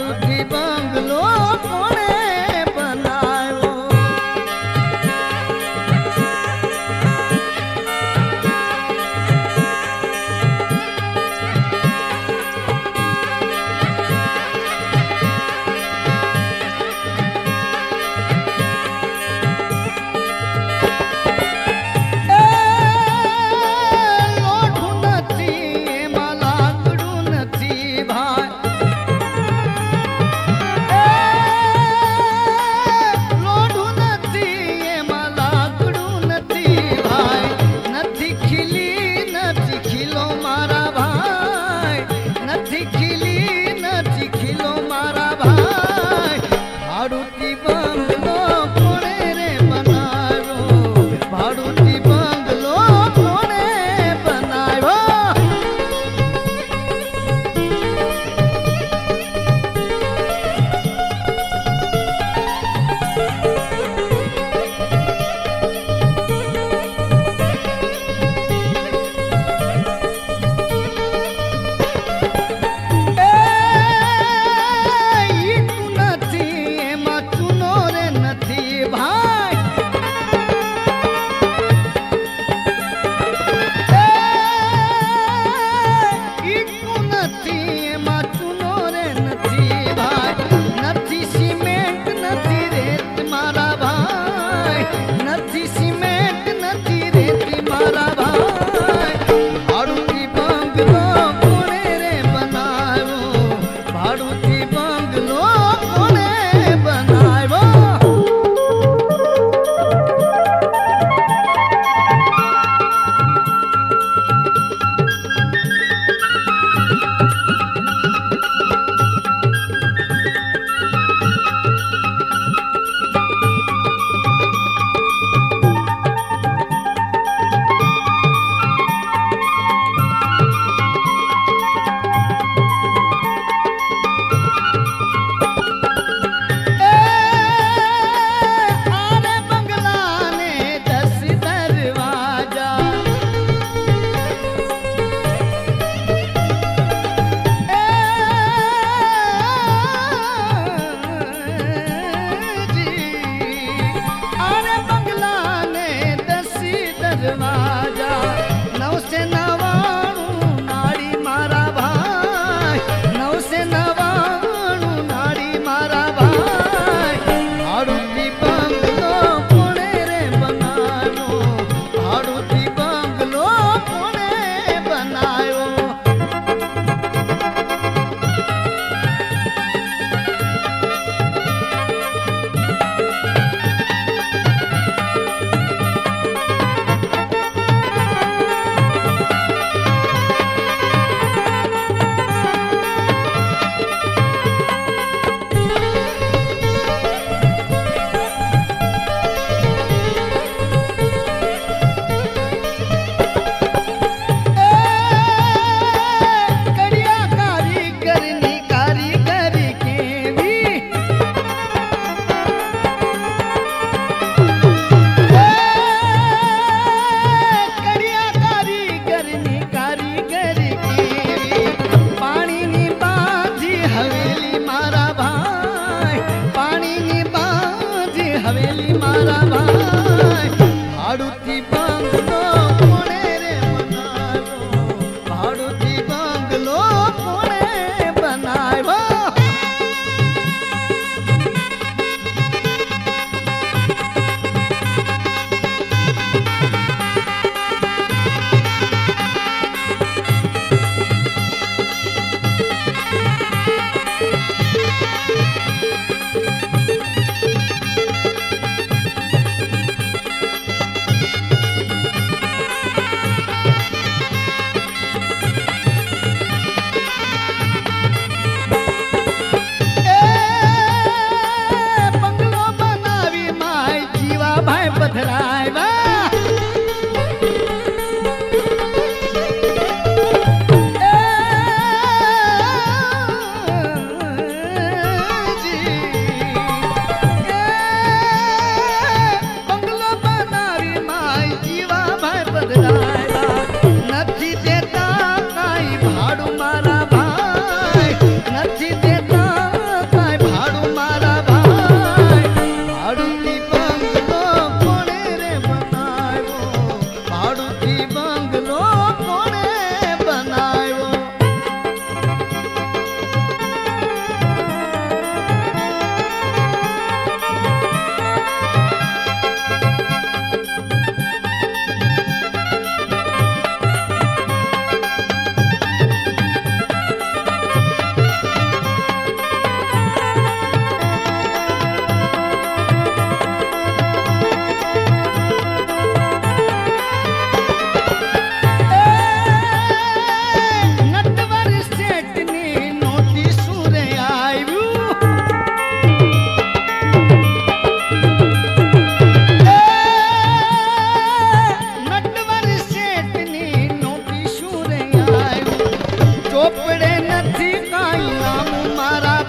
ಮಾಡುತ್ತಿವಾ Fatima. મારા ભાઈ. આડુથી I'm alive. Maharaj